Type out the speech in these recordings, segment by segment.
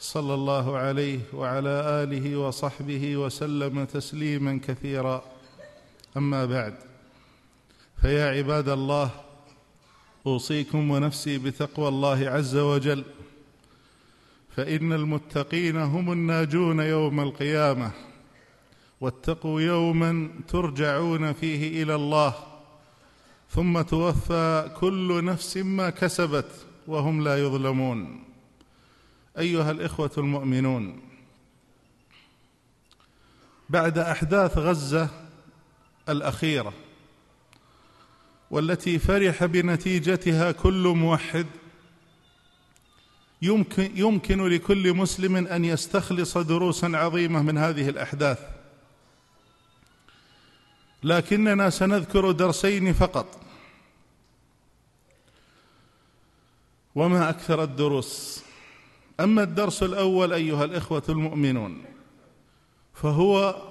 صلى الله عليه وعلى آله وصحبه وسلم تسليما كثيرا. أما بعد فيا عباد الله أوصيكم ونفسي بتقوى الله عز وجل. فإن المتقين هم الناجون يوم القيامة واتقوا يوما ترجعون فيه إلى الله ثم توفى كل نفس ما كسبت وهم لا يظلمون. أيها الإخوة المؤمنون بعد أحداث غزة الأخيرة والتي فرح بنتيجتها كل موحد يمكن يمكن لكل مسلم أن يستخلص دروسا عظيمة من هذه الأحداث. لكننا سنذكر درسين فقط. وما أكثر الدروس؟ أما الدرس الأول أيها الإخوة المؤمنون فهو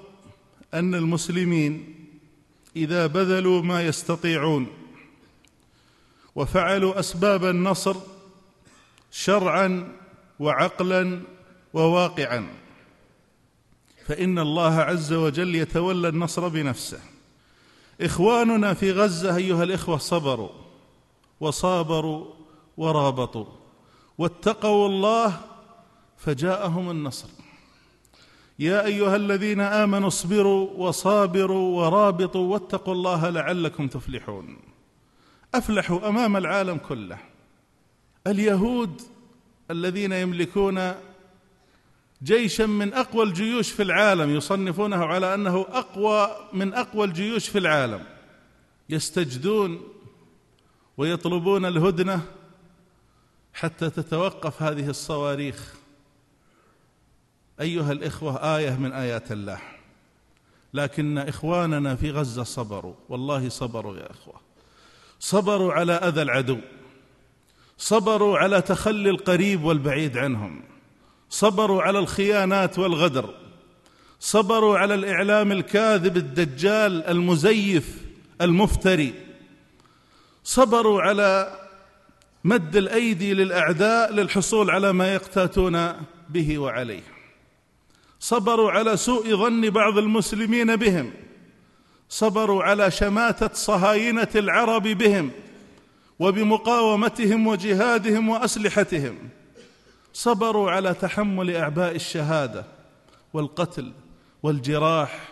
أن المسلمين إذا بذلوا ما يستطيعون وفعلوا أسباب النصر شرعا وعقلا وواقعا فإن الله عز وجل يتولى النصر بنفسه. إخواننا في غزة أيها الإخوة صبروا وصابروا ورابطوا. واتقوا الله فجاءهم النصر. يا أيها الذين آمنوا اصبروا وصابروا ورابطوا واتقوا الله لعلكم تفلحون. أفلحوا أمام العالم كله. اليهود الذين يملكون جيشا من أقوى الجيوش في العالم يصنفونه على أنه أقوى من أقوى الجيوش في العالم يستجدون ويطلبون الهدنة حتى تتوقف هذه الصواريخ. أيها الإخوة آية من آيات الله. لكن إخواننا في غزة صبروا. والله صبروا يا إخوة. صبروا على أذى العدو. صبروا على تخلي القريب والبعيد عنهم. صبروا على الخيانات والغدر. صبروا على الإعلام الكاذب الدجال المزيف المفتري. صبروا على مد الأيدي للأعداء للحصول على ما يقتاتون به وعليه. صبروا على سوء ظن بعض المسلمين بهم. صبروا على شماتة صهاينة العرب بهم وبمقاومتهم وجهادهم وأسلحتهم. صبروا على تحمل أعباء الشهادة والقتل والجراح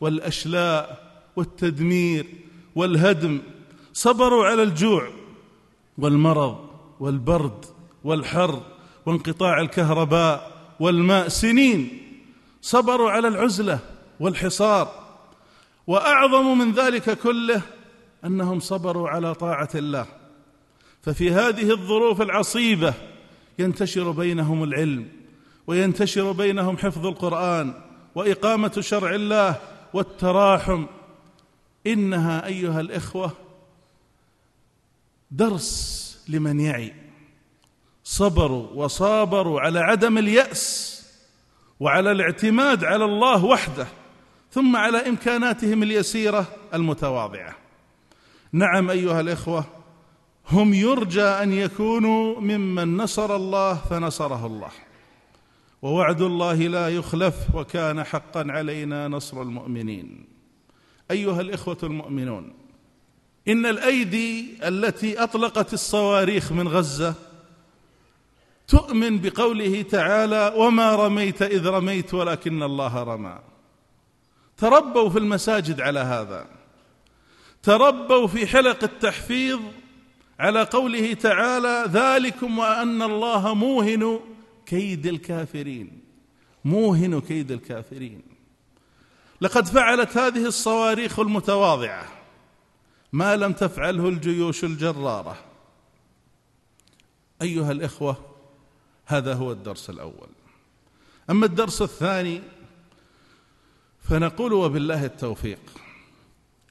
والأشلاء والتدمير والهدم. صبروا على الجوع والمرض والبرد والحر وانقطاع الكهرباء والماء سنين صبروا على العزلة والحصار. وأعظم من ذلك كله أنهم صبروا على طاعة الله. ففي هذه الظروف العصيبة ينتشر بينهم العلم وينتشر بينهم حفظ القرآن وإقامة شرع الله والتراحم. إنها أيها الإخوة درس لمن يعي. صبروا وصابروا على عدم اليأس وعلى الاعتماد على الله وحده ثم على إمكاناتهم اليسيرة المتواضعة. نعم أيها الإخوة هم يرجى أن يكونوا ممن نصر الله فنصره الله. ووعد الله لا يخلف وكان حقا علينا نصر المؤمنين. أيها الإخوة المؤمنون إن الأيدي التي أطلقت الصواريخ من غزة تؤمن بقوله تعالى وما رميت إذ رميت ولكن الله رمى. تربوا في المساجد على هذا. تربوا في حلق التحفيظ على قوله تعالى ذلكم وأن الله موهن كيد الكافرين. موهن كيد الكافرين. لقد فعلت هذه الصواريخ المتواضعة. ما لم تفعله الجيوش الجرارة. أيها الإخوة هذا هو الدرس الأول. أما الدرس الثاني فنقول وبالله التوفيق.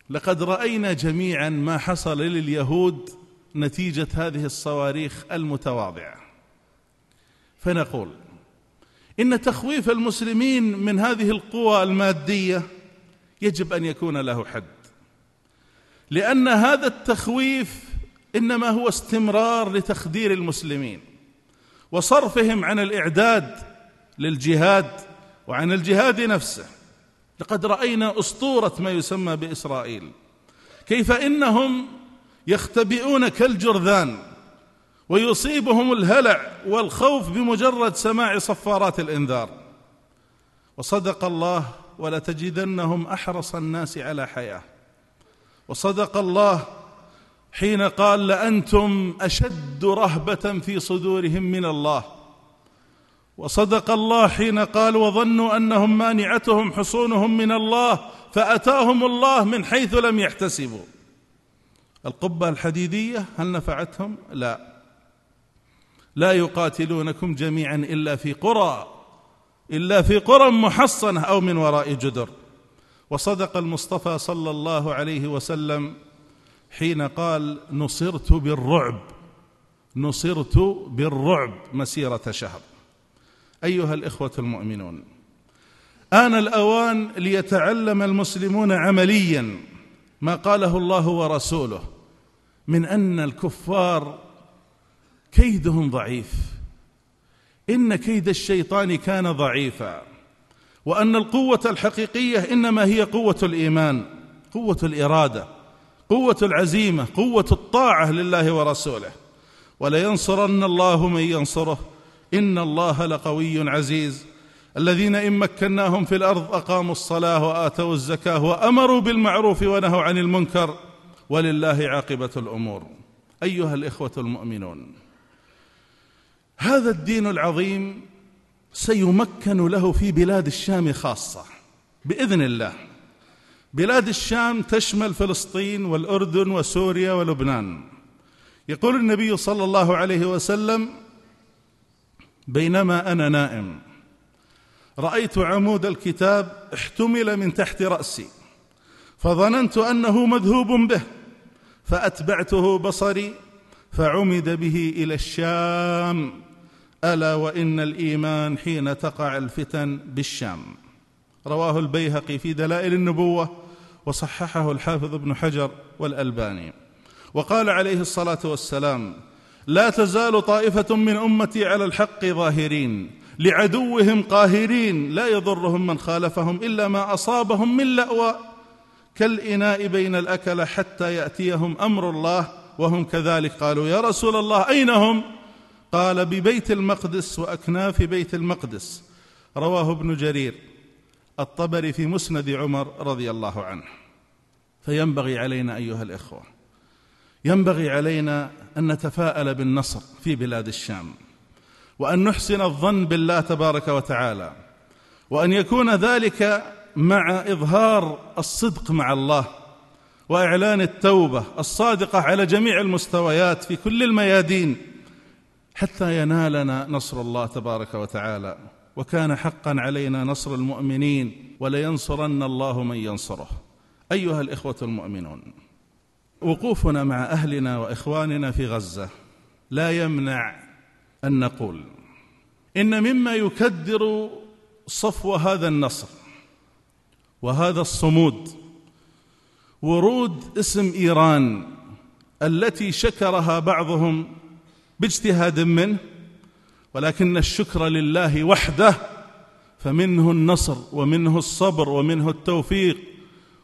لقد رأينا جميعا ما حصل لليهود نتيجة هذه الصواريخ المتواضعة. فنقول إن تخويف المسلمين من هذه القوى المادية يجب أن يكون له حد. لأن هذا التخويف إنما هو استمرار لتخدير المسلمين وصرفهم عن الإعداد للجهاد وعن الجهاد نفسه. لقد رأينا أسطورة ما يسمى بإسرائيل. كيف إنهم يختبئون كالجرذان ويصيبهم الهلع والخوف بمجرد سماع صفارات الإنذار. وصدق الله ولتجدنهم أحرص الناس على حياة. وصدق الله حين قال لأنتم أشد رهبة في صدورهم من الله. وصدق الله حين قال وظنوا أنهم مانعتهم حصونهم من الله فأتاهم الله من حيث لم يحتسبوا. القبة الحديدية هل نفعتهم؟ لا. لا يقاتلونكم جميعا إلا في قرى إلا في قرى محصنة أو من وراء جدر. وصدق المصطفى صلى الله عليه وسلم حين قال نصرت بالرعب نصرت بالرعب مسيرة شهر. أيها الإخوة المؤمنون آن الأوان ليتعلم المسلمون عمليا ما قاله الله ورسوله من أن الكفار كيدهم ضعيف إن كيد الشيطان كان ضعيفا. وأن القوة الحقيقية إنما هي قوة الإيمان قوة الإرادة قوة العزيمة قوة الطاعة لله ورسوله. ولينصرن الله من ينصره. إن الله لقوي عزيز. الذين إن مكناهم في الأرض أقاموا الصلاة وآتوا الزكاة وأمروا بالمعروف ونهوا عن المنكر. ولله عاقبة الأمور. أيها الإخوة المؤمنون هذا الدين العظيم سيمكن له في بلاد الشام خاصة. بإذن الله. بلاد الشام تشمل فلسطين والأردن وسوريا ولبنان. يقول النبي صلى الله عليه وسلم بينما أنا نائم رأيت عمود الكتاب احتمل من تحت رأسي فظننت أنه مذهوب به فأتبعته بصري فعمد به إلى الشام. ألا وإن الإيمان حين تقع الفتن بالشام. رواه البيهقي في دلائل النبوة وصححه الحافظ ابن حجر والألباني. وقال عليه الصلاة والسلام لا تزال طائفة من أمتي على الحق ظاهرين لعدوهم قاهرين لا يضرهم من خالفهم إلا ما أصابهم من لأوى. كالإناء بين الأكل حتى يأتيهم أمر الله وهم كذلك قالوا يا رسول الله أين هم؟ قال ببيت المقدس واكناف بيت المقدس. رواه ابن جرير. الطبري في مسند عمر رضي الله عنه. فينبغي علينا أيها الإخوة ينبغي علينا أن نتفاءل بالنصر في بلاد الشام وأن نحسن الظن بالله تبارك وتعالى وأن يكون ذلك مع إظهار الصدق مع الله وإعلان التوبة الصادقة على جميع المستويات في كل الميادين. حتى ينالنا نصر الله تبارك وتعالى. وكان حقا علينا نصر المؤمنين ولينصرن الله من ينصره. أيها الإخوة المؤمنون وقوفنا مع أهلنا وإخواننا في غزة لا يمنع أن نقول إن مما يكدر صفو هذا النصر وهذا الصمود ورود اسم إيران التي شكرها بعضهم باجتهاد منه ولكن الشكر لله وحده فمنه النصر ومنه الصبر ومنه التوفيق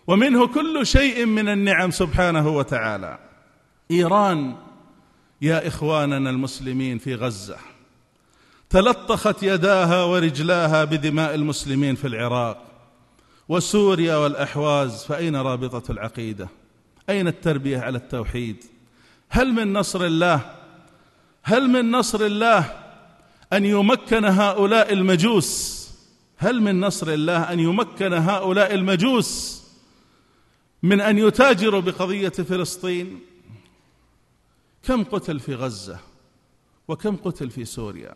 ومنه كل شيء من النعم سبحانه وتعالى. إيران يا إخواننا المسلمين في غزة تلطخت يداها ورجلاها بدماء المسلمين في العراق وسوريا والأحواز فأين رابطة العقيدة؟ أين التربية على التوحيد؟ هل من نصر الله هل من نصر الله أن يمكن هؤلاء المجوس؟ هل من نصر الله أن يمكن هؤلاء المجوس من أن يتاجروا بقضية فلسطين؟ كم قتل في غزة وكم قتل في سوريا؟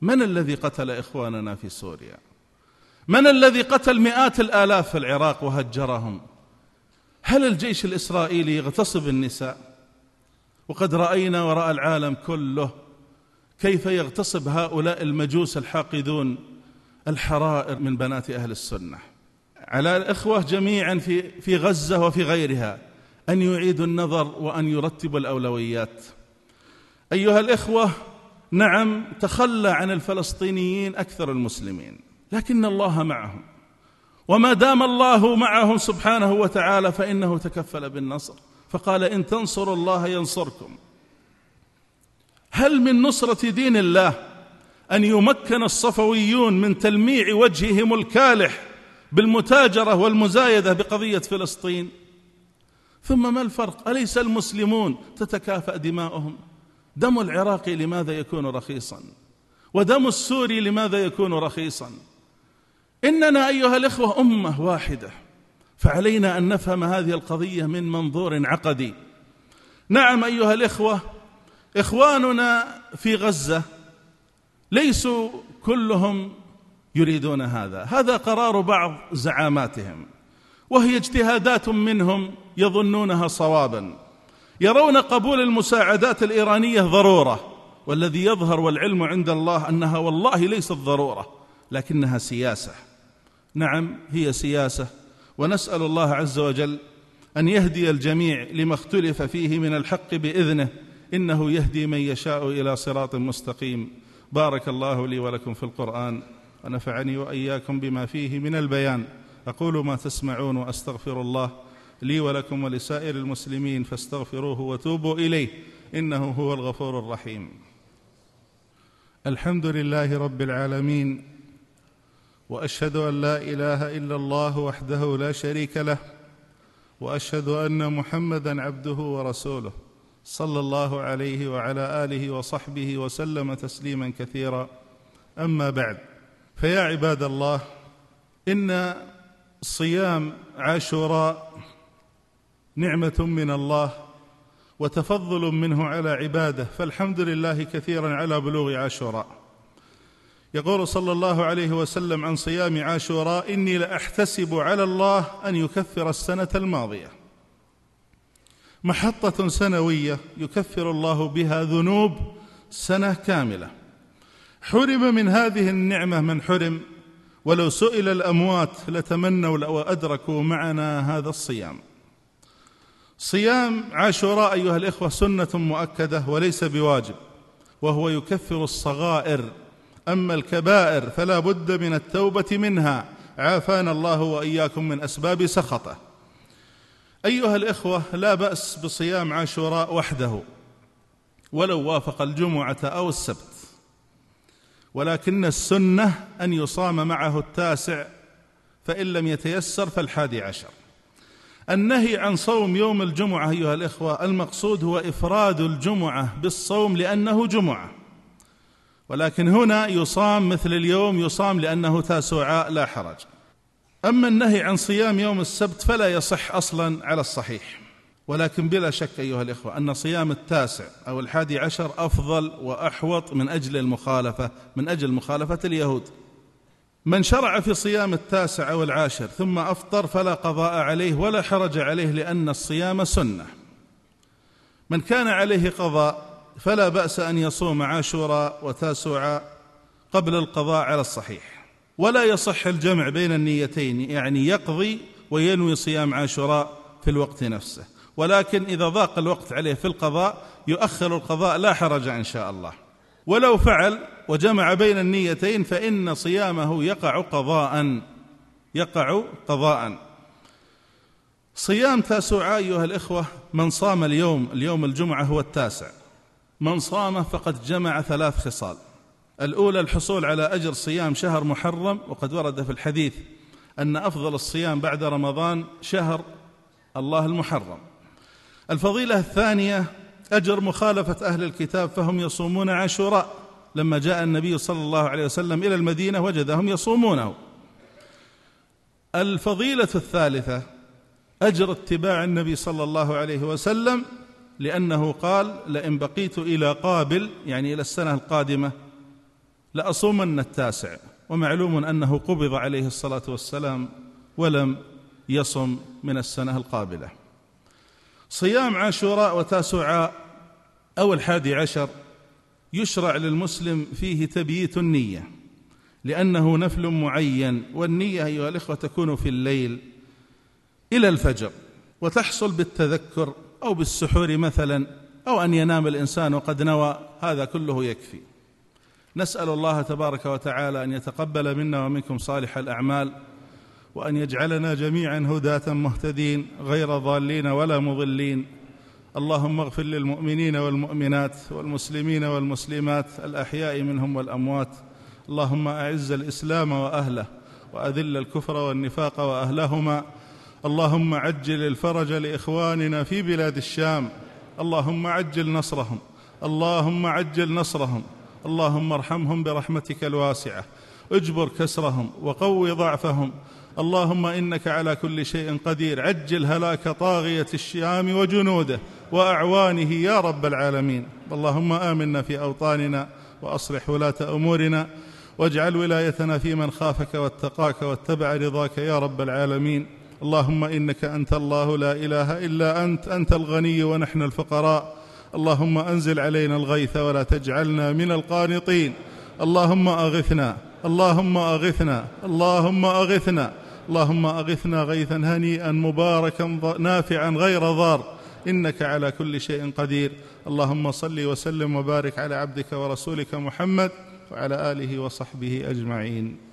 من الذي قتل إخواننا في سوريا؟ من الذي قتل مئات الآلاف في العراق وهجرهم؟ هل الجيش الإسرائيلي يغتصب النساء؟ وقد رأينا وراء العالم كله كيف يغتصب هؤلاء المجوس الحاقدون الحرائر من بنات أهل السنة. على الإخوة جميعا في في غزة وفي غيرها أن يعيدوا النظر وأن يرتبوا الأولويات. أيها الإخوة نعم تخلى عن الفلسطينيين أكثر المسلمين لكن الله معهم. وما دام الله معهم سبحانه وتعالى فإنه تكفل بالنصر. فقال إن تنصروا الله ينصركم. هل من نصرة دين الله أن يمكن الصفويون من تلميع وجههم الكالح بالمتاجرة والمزايدة بقضية فلسطين؟ ثم ما الفرق؟ أليس المسلمون تتكافأ دماؤهم؟ دم العراقي لماذا يكون رخيصا؟ ودم السوري لماذا يكون رخيصا؟ إننا أيها الإخوة أمة واحدة. فعلينا أن نفهم هذه القضية من منظور عقدي. نعم أيها الإخوة إخواننا في غزة ليسوا كلهم يريدون هذا. هذا قرار بعض زعاماتهم وهي اجتهادات منهم يظنونها صوابا. يرون قبول المساعدات الإيرانية ضرورة والذي يظهر والعلم عند الله أنها والله ليست ضرورة لكنها سياسة. نعم هي سياسة ونسأل الله عز وجل أن يهدي الجميع لما اختلف فيه من الحق بإذنه إنه يهدي من يشاء إلى صراط مستقيم. بارك الله لي ولكم في القرآن ونفعني وإياكم بما فيه من البيان. أقول ما تسمعون وأستغفر الله لي ولكم ولسائر المسلمين فاستغفروه وتوبوا إليه إنه هو الغفور الرحيم. الحمد لله رب العالمين وأشهد أن لا إله إلا الله وحده لا شريك له وأشهد أن محمدا عبده ورسوله صلى الله عليه وعلى آله وصحبه وسلم تسليما كثيرا. أما بعد فيا عباد الله إن صيام عاشوراء نعمة من الله وتفضل منه على عباده فالحمد لله كثيرا على بلوغ عاشوراء. يقول صلى الله عليه وسلم عن صيام عاشوراء إني لأحتسب على الله أن يكفر السنة الماضية. محطة سنوية يكفر الله بها ذنوب سنة كاملة. حرم من هذه النعمة من حرم ولو سئل الأموات لتمنوا لو أدركوا معنا هذا الصيام. صيام عاشوراء أيها الإخوة سنة مؤكدة وليس بواجب وهو يكفر الصغائر. أما الكبائر فلا بد من التوبة منها. عافانا الله وإياكم من أسباب سخطه. أيها الإخوة لا بأس بصيام عاشوراء وحده ولو وافق الجمعة أو السبت. ولكن السنة أن يصام معه التاسع فإن لم يتيسر فالحادي عشر. النهي عن صوم يوم الجمعة أيها الإخوة المقصود هو إفراد الجمعة بالصوم لأنه جمعة. ولكن هنا يصام مثل اليوم يصام لأنه تاسوعاء لا حرج. أما النهي عن صيام يوم السبت فلا يصح أصلا على الصحيح. ولكن بلا شك أيها الإخوة أن صيام التاسع أو الحادي عشر أفضل وأحوط من أجل المخالفة من أجل مخالفة اليهود. من شرع في صيام التاسع أو العاشر ثم أفطر فلا قضاء عليه ولا حرج عليه لأن الصيام سنة. من كان عليه قضاء فلا بأس أن يصوم عاشوراء وتاسوعاء قبل القضاء على الصحيح. ولا يصح الجمع بين النيتين يعني يقضي وينوي صيام عاشوراء في الوقت نفسه. ولكن إذا ضاق الوقت عليه في القضاء يؤخر القضاء لا حرج إن شاء الله. ولو فعل وجمع بين النيتين فإن صيامه يقع قضاء. يقع قضاء. صيام تاسوعاء أيها الإخوة من صام اليوم اليوم الجمعة هو التاسع. من صام فقد جمع ثلاث خصال. الأولى الحصول على أجر صيام شهر محرم وقد ورد في الحديث أن أفضل الصيام بعد رمضان شهر الله المحرم. الفضيلة الثانية أجر مخالفة أهل الكتاب فهم يصومون عاشوراء. لما جاء النبي صلى الله عليه وسلم إلى المدينة وجدهم يصومونه. الفضيلة الثالثة أجر اتباع النبي صلى الله عليه وسلم لأنه قال لئن بقيت إلى قابل يعني إلى السنة القادمة لأصومن التاسع. ومعلوم أنه قبض عليه الصلاة والسلام ولم يصم من السنة القابلة. صيام عاشوراء وتاسوعاء أو الحادي عشر يشرع للمسلم فيه تبييت النية لأنه نفل معين والنية أيها الإخوة تكون في الليل إلى الفجر وتحصل بالتذكر أو بالسحور مثلا أو أن ينام الإنسان وقد نوى هذا كله يكفي. نسأل الله تبارك وتعالى أن يتقبل منا ومنكم صالح الأعمال وأن يجعلنا جميعا هداة مهتدين غير ضالين ولا مضلين. اللهم اغفر للمؤمنين والمؤمنات والمسلمين والمسلمات الأحياء منهم والأموات. اللهم أعز الإسلام وأهله وأذل الكفر والنفاق وأهلهما. اللهم عجل الفرج لإخواننا في بلاد الشام. اللهم عجل نصرهم. اللهم عجل نصرهم. اللهم ارحمهم برحمتك الواسعة. اجبر كسرهم وقو ضعفهم. اللهم إنك على كل شيء قدير. عجل هلاك طاغية الشام وجنوده وأعوانه يا رب العالمين. اللهم آمنا في أوطاننا وأصلح ولاة أمورنا. واجعل ولايتنا في من خافك واتقاك واتبع رضاك يا رب العالمين. اللهم إنك أنت الله لا إله إلا أنت أنت الغني ونحن الفقراء. اللهم أنزل علينا الغيث ولا تجعلنا من القانطين. اللهم أغثنا اللهم أغثنا اللهم أغثنا اللهم أغثنا غيثا هنيئا مباركا نافعا غير ضار إنك على كل شيء قدير. اللهم صل وسلم وبارك على عبدك ورسولك محمد وعلى آله وصحبه أجمعين.